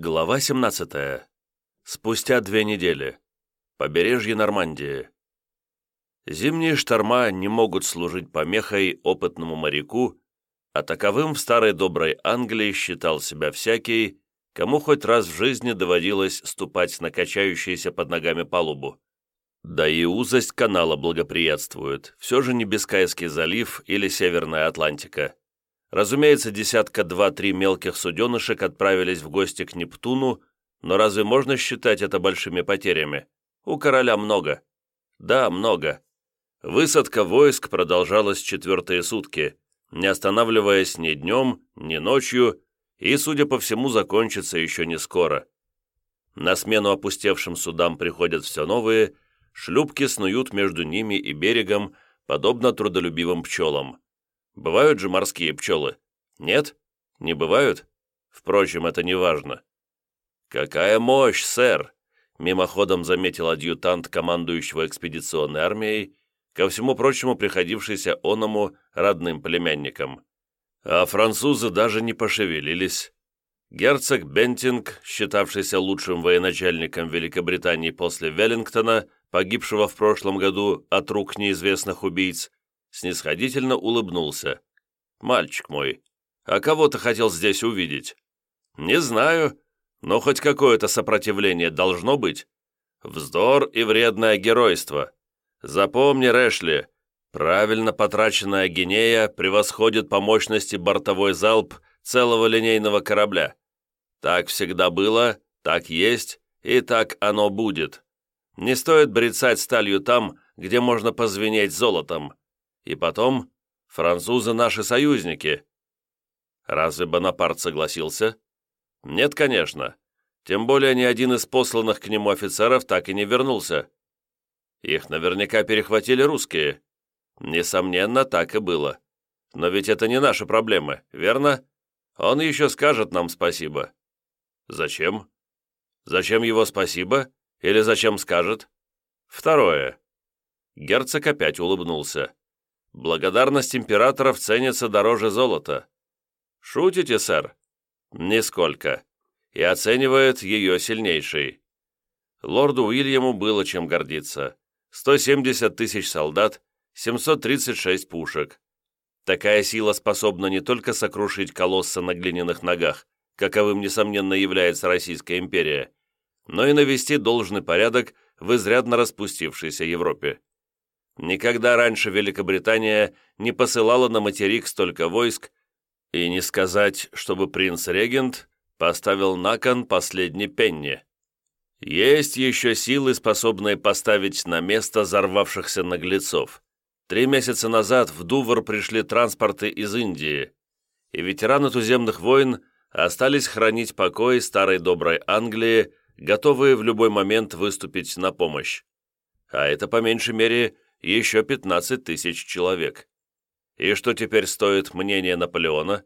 Глава 17. Спустя две недели. Побережье Нормандии. Зимние шторма не могут служить помехой опытному моряку, а таковым в старой доброй Англии считал себя всякий, кому хоть раз в жизни доводилось ступать на качающуюся под ногами палубу. Да и узость канала благоприятствует, все же не Бискайский залив или Северная Атлантика. Разумеется, десятка два-три мелких суденышек отправились в гости к Нептуну, но разве можно считать это большими потерями? У короля много. Да, много. Высадка войск продолжалась четвертые сутки, не останавливаясь ни днем, ни ночью, и, судя по всему, закончится еще не скоро. На смену опустевшим судам приходят все новые, шлюпки снуют между ними и берегом, подобно трудолюбивым пчелам. Бывают же морские пчелы? Нет? Не бывают? Впрочем, это не важно. «Какая мощь, сэр!» Мимоходом заметил адъютант командующего экспедиционной армией, ко всему прочему приходившийся оному родным племянникам. А французы даже не пошевелились. Герцог Бентинг, считавшийся лучшим военачальником Великобритании после Веллингтона, погибшего в прошлом году от рук неизвестных убийц, снисходительно улыбнулся. «Мальчик мой, а кого ты хотел здесь увидеть?» «Не знаю, но хоть какое-то сопротивление должно быть. Вздор и вредное геройство. Запомни, Рэшли, правильно потраченная гинея превосходит по мощности бортовой залп целого линейного корабля. Так всегда было, так есть и так оно будет. Не стоит брецать сталью там, где можно позвенеть золотом. И потом, французы наши союзники. Разве Бонапарт согласился? Нет, конечно. Тем более ни один из посланных к нему офицеров так и не вернулся. Их наверняка перехватили русские. Несомненно, так и было. Но ведь это не наши проблемы, верно? Он еще скажет нам спасибо. Зачем? Зачем его спасибо? Или зачем скажет? Второе. Герцог опять улыбнулся. Благодарность императоров ценится дороже золота. Шутите, сэр? Нисколько. И оценивает ее сильнейший. Лорду Уильяму было чем гордиться. 170 тысяч солдат, 736 пушек. Такая сила способна не только сокрушить колосса на глиняных ногах, каковым, несомненно, является Российская империя, но и навести должный порядок в изрядно распустившейся Европе. Никогда раньше Великобритания не посылала на материк столько войск, и не сказать, чтобы принц-регент поставил на кон последний пенни. Есть еще силы, способные поставить на место взорвавшихся наглецов. Три месяца назад в Дувр пришли транспорты из Индии, и ветераны туземных войн остались хранить покой старой доброй Англии, готовые в любой момент выступить на помощь. А это, по меньшей мере, еще 15 тысяч человек. И что теперь стоит мнение Наполеона?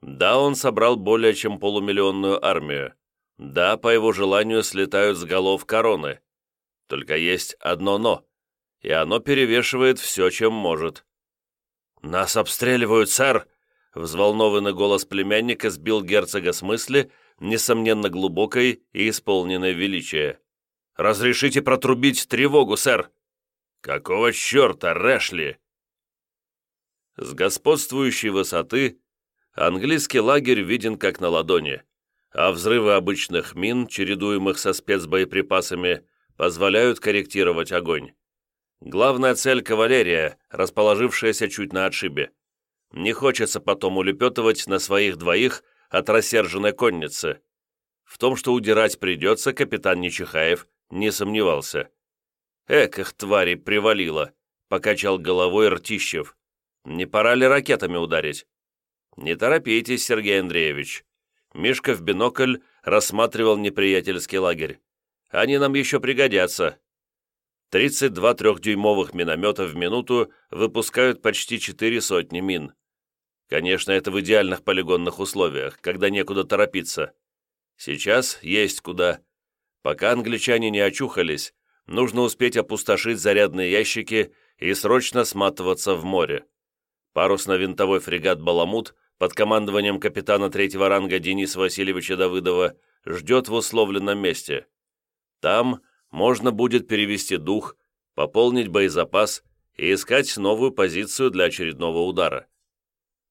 Да, он собрал более чем полумиллионную армию. Да, по его желанию слетают с голов короны. Только есть одно «но», и оно перевешивает все, чем может. «Нас обстреливают, сэр!» Взволнованный голос племянника сбил герцога с мысли, несомненно глубокой и исполненной величия. «Разрешите протрубить тревогу, сэр!» «Какого черта, Рэшли?» С господствующей высоты английский лагерь виден как на ладони, а взрывы обычных мин, чередуемых со спецбоеприпасами, позволяют корректировать огонь. Главная цель – кавалерия, расположившаяся чуть на отшибе. Не хочется потом улепетывать на своих двоих от рассерженной конницы. В том, что удирать придется, капитан Нечихаев не сомневался. «Эк, их твари привалило!» — покачал головой Ртищев. «Не пора ли ракетами ударить?» «Не торопитесь, Сергей Андреевич». Мишка в бинокль рассматривал неприятельский лагерь. «Они нам еще пригодятся». 32 трехдюймовых миномета в минуту выпускают почти четыре сотни мин. Конечно, это в идеальных полигонных условиях, когда некуда торопиться. Сейчас есть куда. Пока англичане не очухались, нужно успеть опустошить зарядные ящики и срочно сматываться в море. Парусно-винтовой фрегат «Баламут» под командованием капитана третьего ранга Дениса Васильевича Давыдова ждет в условленном месте. Там можно будет перевести дух, пополнить боезапас и искать новую позицию для очередного удара.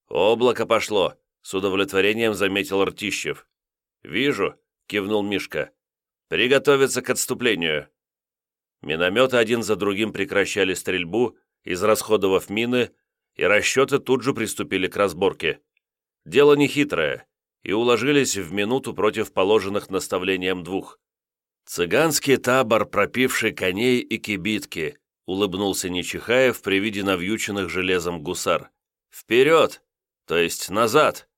«Облако пошло», — с удовлетворением заметил Ртищев. «Вижу», — кивнул Мишка. «Приготовиться к отступлению». Минометы один за другим прекращали стрельбу, израсходовав мины, и расчеты тут же приступили к разборке. Дело нехитрое, и уложились в минуту против положенных наставлением двух. «Цыганский табор, пропивший коней и кибитки», улыбнулся Нечихаев при виде навьюченных железом гусар. «Вперед! То есть назад!»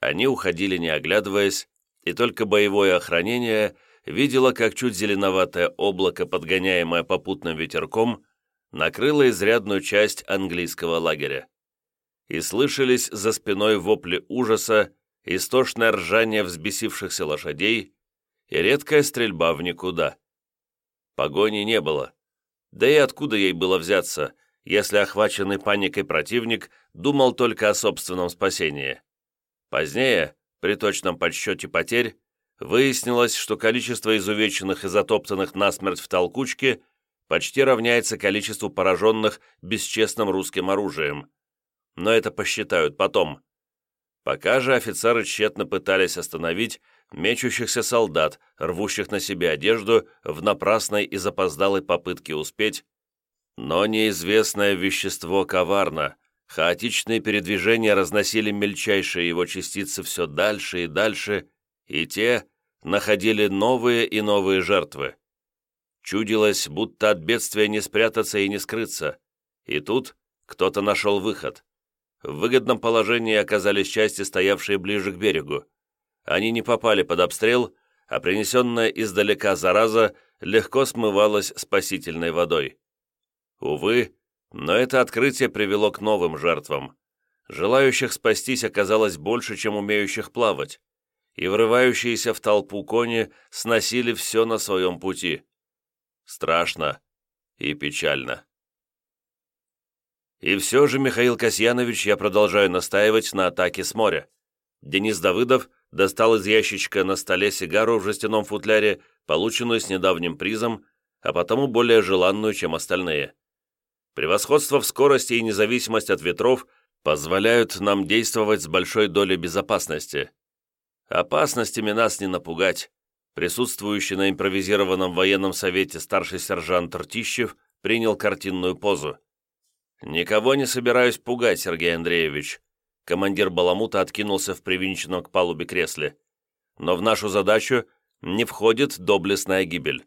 Они уходили, не оглядываясь, и только боевое охранение видело, как чуть зеленоватое облако, подгоняемое попутным ветерком, накрыло изрядную часть английского лагеря. И слышались за спиной вопли ужаса, истошное ржание взбесившихся лошадей и редкая стрельба в никуда. Погони не было. Да и откуда ей было взяться, если охваченный паникой противник думал только о собственном спасении? Позднее, при точном подсчете потерь, выяснилось, что количество изувеченных и затоптанных насмерть в толкучке почти равняется количеству пораженных бесчестным русским оружием. Но это посчитают потом. Пока же офицеры тщетно пытались остановить мечущихся солдат, рвущих на себе одежду в напрасной и запоздалой попытке успеть, но неизвестное вещество коварно, хаотичные передвижения разносили мельчайшие его частицы все дальше и дальше, и те находили новые и новые жертвы. Чудилось, будто от бедствия не спрятаться и не скрыться, и тут кто-то нашел выход. В выгодном положении оказались части, стоявшие ближе к берегу. Они не попали под обстрел, а принесенная издалека зараза легко смывалась спасительной водой. Увы, но это открытие привело к новым жертвам. Желающих спастись оказалось больше, чем умеющих плавать, и врывающиеся в толпу кони сносили все на своем пути. Страшно и печально. И все же, Михаил Касьянович, я продолжаю настаивать на атаке с моря. Денис Давыдов достал из ящичка на столе сигару в жестяном футляре, полученную с недавним призом, а потому более желанную, чем остальные. Превосходство в скорости и независимость от ветров позволяют нам действовать с большой долей безопасности. Опасностями нас не напугать. Присутствующий на импровизированном военном совете старший сержант Ртищев принял картинную позу. «Никого не собираюсь пугать, Сергей Андреевич». Командир Баламута откинулся в привинченном к палубе кресле. «Но в нашу задачу не входит доблестная гибель.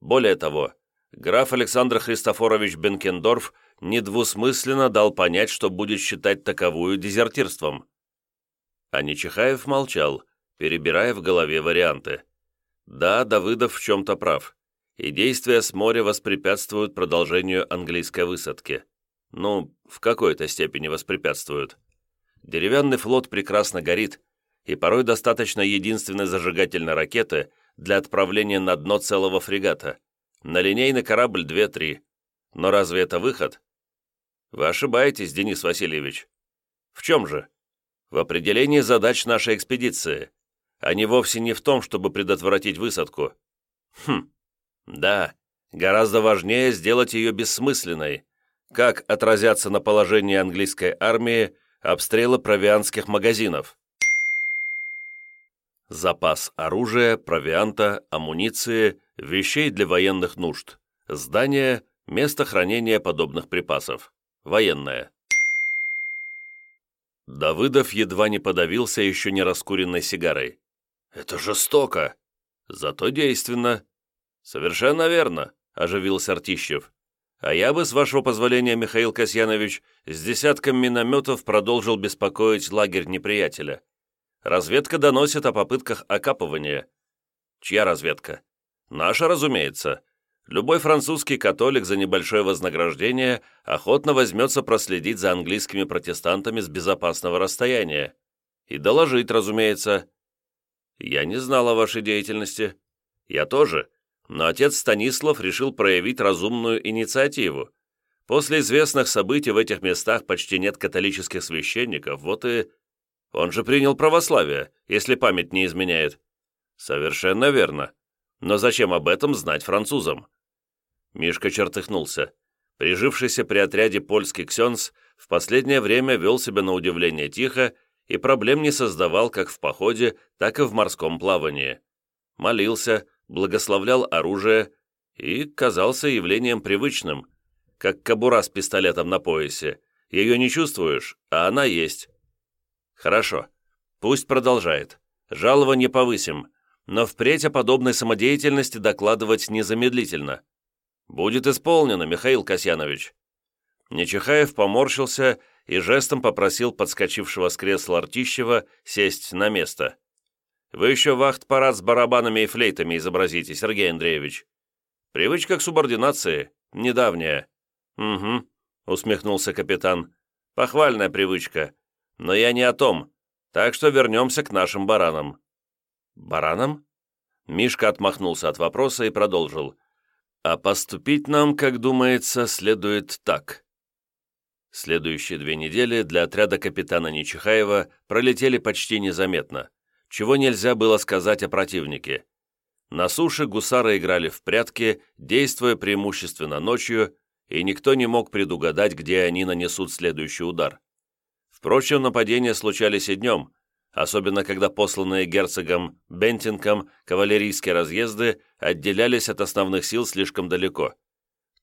Более того, граф Александр Христофорович Бенкендорф недвусмысленно дал понять, что будет считать таковую дезертирством». А Нечихаев молчал, перебирая в голове варианты. «Да, Давыдов в чем-то прав, и действия с моря воспрепятствуют продолжению английской высадки ну, в какой-то степени воспрепятствуют. Деревянный флот прекрасно горит, и порой достаточно единственной зажигательной ракеты для отправления на дно целого фрегата. На линейный корабль 2-3. Но разве это выход? Вы ошибаетесь, Денис Васильевич. В чем же? В определении задач нашей экспедиции, а не вовсе не в том, чтобы предотвратить высадку. Хм, да, гораздо важнее сделать ее бессмысленной, как отразятся на положении английской армии обстрелы провианских магазинов. Запас оружия, провианта, амуниции, вещей для военных нужд. Здание – место хранения подобных припасов. Военное. Давыдов едва не подавился еще не раскуренной сигарой. «Это жестоко!» «Зато действенно!» «Совершенно верно!» – оживился Артищев. А я бы, с вашего позволения, Михаил Касьянович, с десятком минометов продолжил беспокоить лагерь неприятеля. Разведка доносит о попытках окапывания. Чья разведка? Наша, разумеется. Любой французский католик за небольшое вознаграждение охотно возьмется проследить за английскими протестантами с безопасного расстояния. И доложить, разумеется. Я не знал о вашей деятельности. Я тоже но отец Станислав решил проявить разумную инициативу. После известных событий в этих местах почти нет католических священников, вот и... Он же принял православие, если память не изменяет. Совершенно верно. Но зачем об этом знать французам? Мишка чертыхнулся. Прижившийся при отряде польский ксенс в последнее время вел себя на удивление тихо и проблем не создавал как в походе, так и в морском плавании. Молился, благословлял оружие и казался явлением привычным, как кобура с пистолетом на поясе. Ее не чувствуешь, а она есть. Хорошо, пусть продолжает. Жалование повысим, но впредь о подобной самодеятельности докладывать незамедлительно. Будет исполнено, Михаил Касьянович. Нечихаев поморщился и жестом попросил подскочившего с кресла Артищева сесть на место. «Вы еще вахт-парад с барабанами и флейтами изобразите, Сергей Андреевич. Привычка к субординации, недавняя». «Угу», — усмехнулся капитан. «Похвальная привычка. Но я не о том, так что вернемся к нашим баранам». «Баранам?» Мишка отмахнулся от вопроса и продолжил. «А поступить нам, как думается, следует так». Следующие две недели для отряда капитана Нечихаева пролетели почти незаметно, чего нельзя было сказать о противнике. На суше гусары играли в прятки, действуя преимущественно ночью, и никто не мог предугадать, где они нанесут следующий удар. Впрочем, нападения случались и днем, особенно когда посланные герцогом Бентингом кавалерийские разъезды отделялись от основных сил слишком далеко.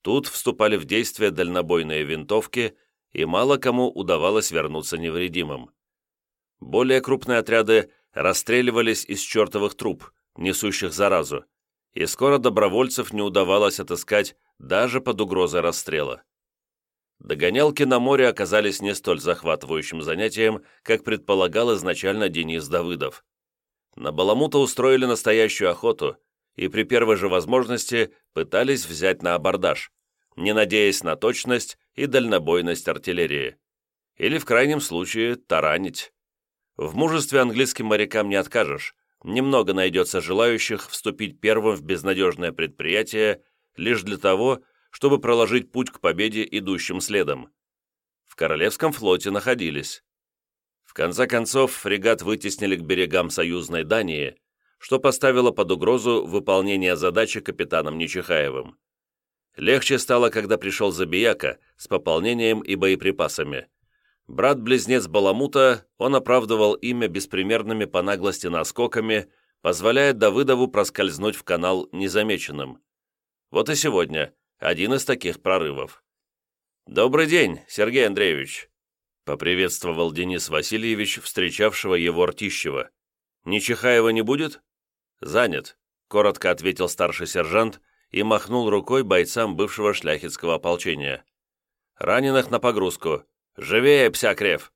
Тут вступали в действие дальнобойные винтовки и мало кому удавалось вернуться невредимым. Более крупные отряды расстреливались из чертовых труб, несущих заразу, и скоро добровольцев не удавалось отыскать даже под угрозой расстрела. Догонялки на море оказались не столь захватывающим занятием, как предполагал изначально Денис Давыдов. На Баламута устроили настоящую охоту и при первой же возможности пытались взять на абордаж, не надеясь на точность и дальнобойность артиллерии. Или, в крайнем случае, таранить. В мужестве английским морякам не откажешь. Немного найдется желающих вступить первым в безнадежное предприятие лишь для того, чтобы проложить путь к победе идущим следом. В Королевском флоте находились. В конце концов, фрегат вытеснили к берегам союзной Дании, что поставило под угрозу выполнение задачи капитаном Нечихаевым. Легче стало, когда пришел Забияка с пополнением и боеприпасами. Брат-близнец Баламута, он оправдывал имя беспримерными по наглости наскоками, позволяя Давыдову проскользнуть в канал незамеченным. Вот и сегодня один из таких прорывов. «Добрый день, Сергей Андреевич!» — поприветствовал Денис Васильевич, встречавшего его Ртищева. «Нечихаева не будет?» «Занят», — коротко ответил старший сержант, — и махнул рукой бойцам бывшего шляхетского ополчения. «Раненых на погрузку! Живее, псякрев!»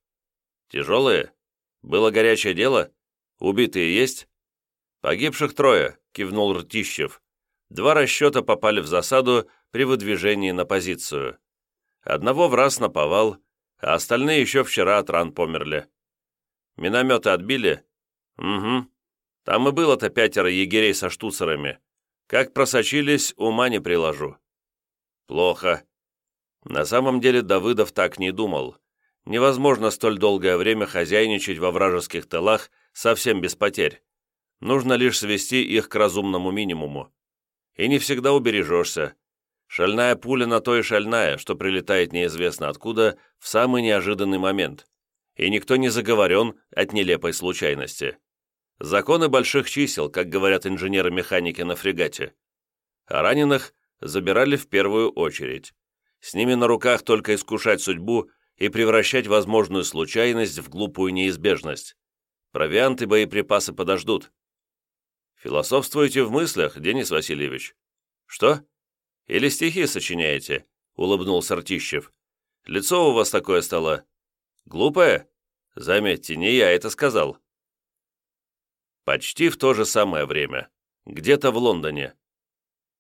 «Тяжелые? Было горячее дело? Убитые есть?» «Погибших трое», — кивнул Ртищев. Два расчета попали в засаду при выдвижении на позицию. Одного в раз наповал, а остальные еще вчера от ран померли. Минометы отбили? Угу. Там и было-то пятеро егерей со штуцерами. Как просочились, ума не приложу. Плохо. На самом деле Давыдов так не думал. Невозможно столь долгое время хозяйничать во вражеских тылах совсем без потерь. Нужно лишь свести их к разумному минимуму. И не всегда убережешься. Шальная пуля на то и шальная, что прилетает неизвестно откуда в самый неожиданный момент. И никто не заговорен от нелепой случайности. Законы больших чисел, как говорят инженеры-механики на фрегате. А раненых забирали в первую очередь. С ними на руках только искушать судьбу и превращать возможную случайность в глупую неизбежность. Провианты и боеприпасы подождут. Философствуете в мыслях, Денис Васильевич? Что? Или стихи сочиняете? Улыбнулся Артищев. Лицо у вас такое стало. Глупое? Заметьте, не я это сказал. Почти в то же самое время. Где-то в Лондоне.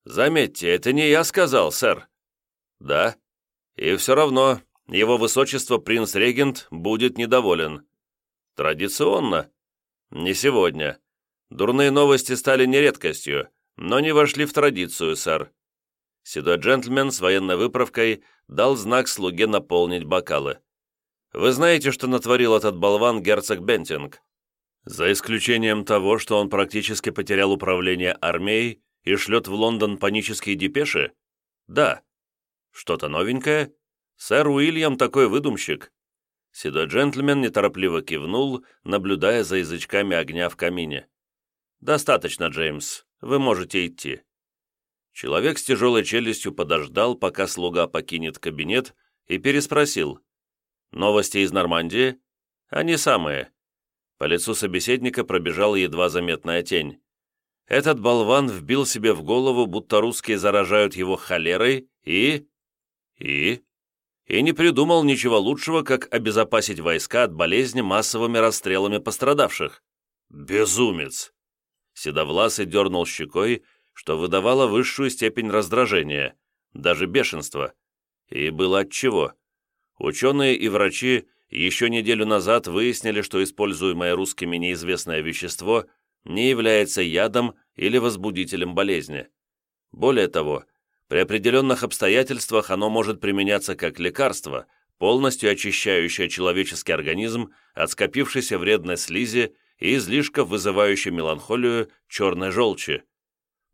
Заметьте, это не я сказал, сэр. Да. И все равно, его высочество принц-регент будет недоволен. Традиционно. Не сегодня. Дурные новости стали не редкостью, но не вошли в традицию, сэр. Седой джентльмен с военной выправкой дал знак слуге наполнить бокалы. Вы знаете, что натворил этот болван герцог Бентинг? За исключением того, что он практически потерял управление армией и шлет в Лондон панические депеши? Да. Что-то новенькое? Сэр Уильям такой выдумщик. Седой джентльмен неторопливо кивнул, наблюдая за язычками огня в камине. «Достаточно, Джеймс. Вы можете идти». Человек с тяжелой челюстью подождал, пока слуга покинет кабинет, и переспросил. «Новости из Нормандии?» «Они самые». По лицу собеседника пробежала едва заметная тень. Этот болван вбил себе в голову, будто русские заражают его холерой, и... и... и не придумал ничего лучшего, как обезопасить войска от болезни массовыми расстрелами пострадавших. Безумец! Седовласый дернул щекой, что выдавало высшую степень раздражения, даже бешенства. И было отчего. Ученые и врачи еще неделю назад выяснили, что используемое русскими неизвестное вещество не является ядом или возбудителем болезни. Более того, при определенных обстоятельствах оно может применяться как лекарство, полностью очищающее человеческий организм от скопившейся вредной слизи и излишка, вызывающей меланхолию черной желчи.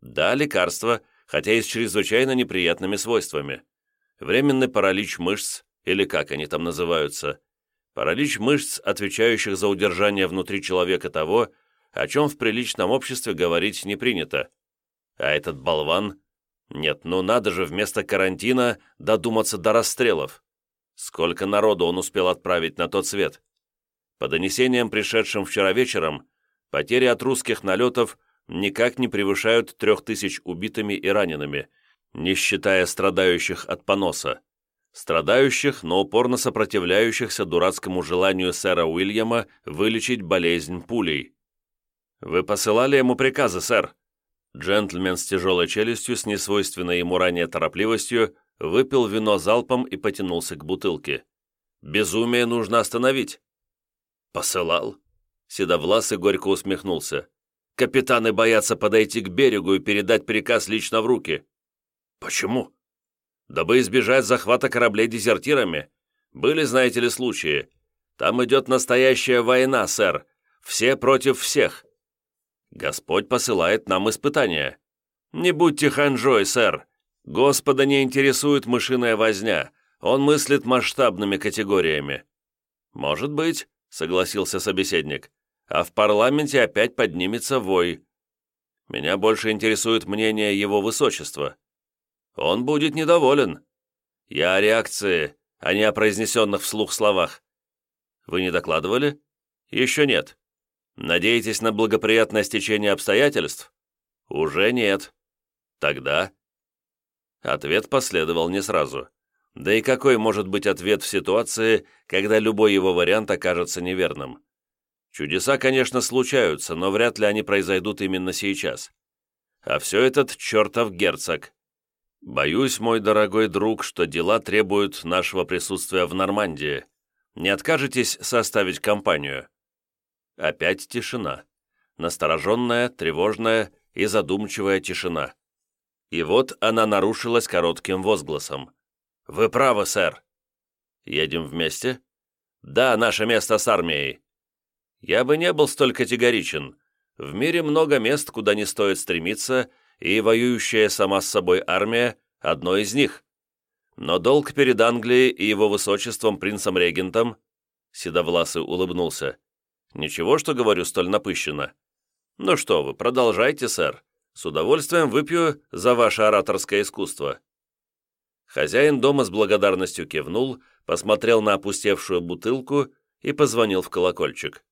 Да, лекарство, хотя и с чрезвычайно неприятными свойствами. Временный паралич мышц, или как они там называются, паралич мышц, отвечающих за удержание внутри человека того, о чем в приличном обществе говорить не принято. А этот болван... Нет, ну надо же вместо карантина додуматься до расстрелов. Сколько народу он успел отправить на тот свет? По донесениям, пришедшим вчера вечером, потери от русских налетов никак не превышают трех тысяч убитыми и ранеными, не считая страдающих от поноса страдающих, но упорно сопротивляющихся дурацкому желанию сэра Уильяма вылечить болезнь пулей. «Вы посылали ему приказы, сэр?» Джентльмен с тяжелой челюстью, с несвойственной ему ранее торопливостью, выпил вино залпом и потянулся к бутылке. «Безумие нужно остановить». «Посылал?» Седовласый горько усмехнулся. «Капитаны боятся подойти к берегу и передать приказ лично в руки». «Почему?» дабы избежать захвата кораблей дезертирами. Были, знаете ли, случаи. Там идет настоящая война, сэр. Все против всех. Господь посылает нам испытания. Не будьте ханжой, сэр. Господа не интересует мышиная возня. Он мыслит масштабными категориями. Может быть, согласился собеседник. А в парламенте опять поднимется вой. Меня больше интересует мнение его высочества. Он будет недоволен. Я о реакции, а не о произнесенных вслух словах. Вы не докладывали? Еще нет. Надеетесь на благоприятное стечение обстоятельств? Уже нет. Тогда? Ответ последовал не сразу. Да и какой может быть ответ в ситуации, когда любой его вариант окажется неверным? Чудеса, конечно, случаются, но вряд ли они произойдут именно сейчас. А все этот чертов герцог. «Боюсь, мой дорогой друг, что дела требуют нашего присутствия в Нормандии. Не откажетесь составить компанию?» Опять тишина. Настороженная, тревожная и задумчивая тишина. И вот она нарушилась коротким возгласом. «Вы правы, сэр!» «Едем вместе?» «Да, наше место с армией!» «Я бы не был столь категоричен. В мире много мест, куда не стоит стремиться, и воюющая сама с собой армия – одно из них. Но долг перед Англией и его высочеством принцем-регентом Седовласый улыбнулся. «Ничего, что говорю столь напыщенно. Ну что вы, продолжайте, сэр. С удовольствием выпью за ваше ораторское искусство». Хозяин дома с благодарностью кивнул, посмотрел на опустевшую бутылку и позвонил в колокольчик.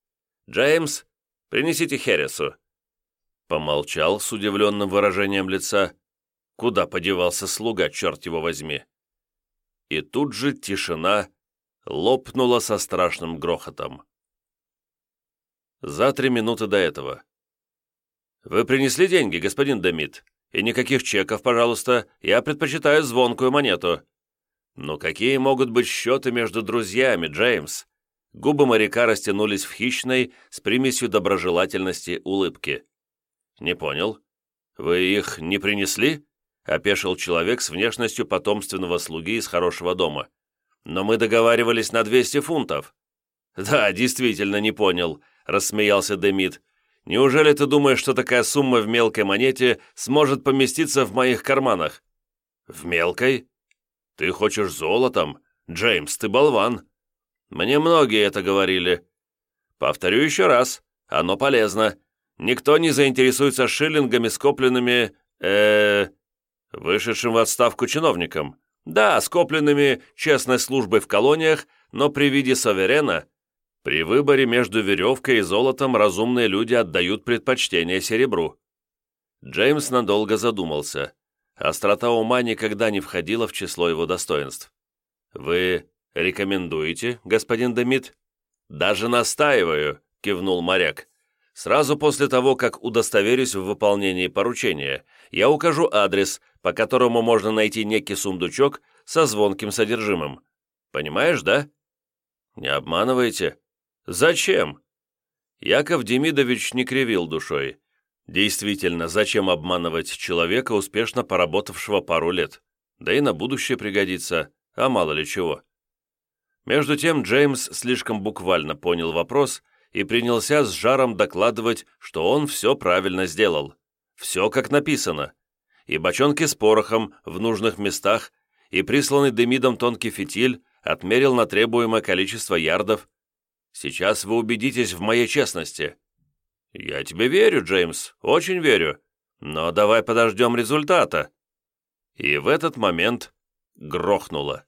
«Джеймс, принесите Хересу». Помолчал с удивленным выражением лица. Куда подевался слуга, черт его возьми? И тут же тишина лопнула со страшным грохотом. За три минуты до этого. «Вы принесли деньги, господин Демид? И никаких чеков, пожалуйста. Я предпочитаю звонкую монету». «Ну какие могут быть счеты между друзьями, Джеймс?» Губы моряка растянулись в хищной, с примесью доброжелательности, улыбки. «Не понял. Вы их не принесли?» — опешил человек с внешностью потомственного слуги из хорошего дома. «Но мы договаривались на 200 фунтов». «Да, действительно не понял. — рассмеялся Демид. «Неужели ты думаешь, что такая сумма в мелкой монете сможет поместиться в моих карманах?» «В мелкой? Ты хочешь золотом? Джеймс, ты болван!» «Мне многие это говорили». «Повторю еще раз, оно полезно. Никто не заинтересуется шиллингами, скопленными... э вышедшим в отставку чиновником. Да, скопленными честной службой в колониях, но при виде суверена при выборе между веревкой и золотом разумные люди отдают предпочтение серебру. Джеймс надолго задумался. Острота ума никогда не входила в число его достоинств. «Вы рекомендуете, господин Демид?» «Даже настаиваю», — кивнул моряк. «Сразу после того, как удостоверюсь в выполнении поручения, я укажу адрес, по которому можно найти некий сундучок со звонким содержимым. Понимаешь, да?» «Не обманывайте», «Зачем?» Яков Демидович не кривил душой. Действительно, зачем обманывать человека, успешно поработавшего пару лет? Да и на будущее пригодится, а мало ли чего. Между тем Джеймс слишком буквально понял вопрос и принялся с жаром докладывать, что он все правильно сделал. Все как написано. И бочонки с порохом в нужных местах, и присланный Демидом тонкий фитиль отмерил на требуемое количество ярдов, Сейчас вы убедитесь в моей честности». «Я тебе верю, Джеймс, очень верю. Но давай подождем результата». И в этот момент грохнуло.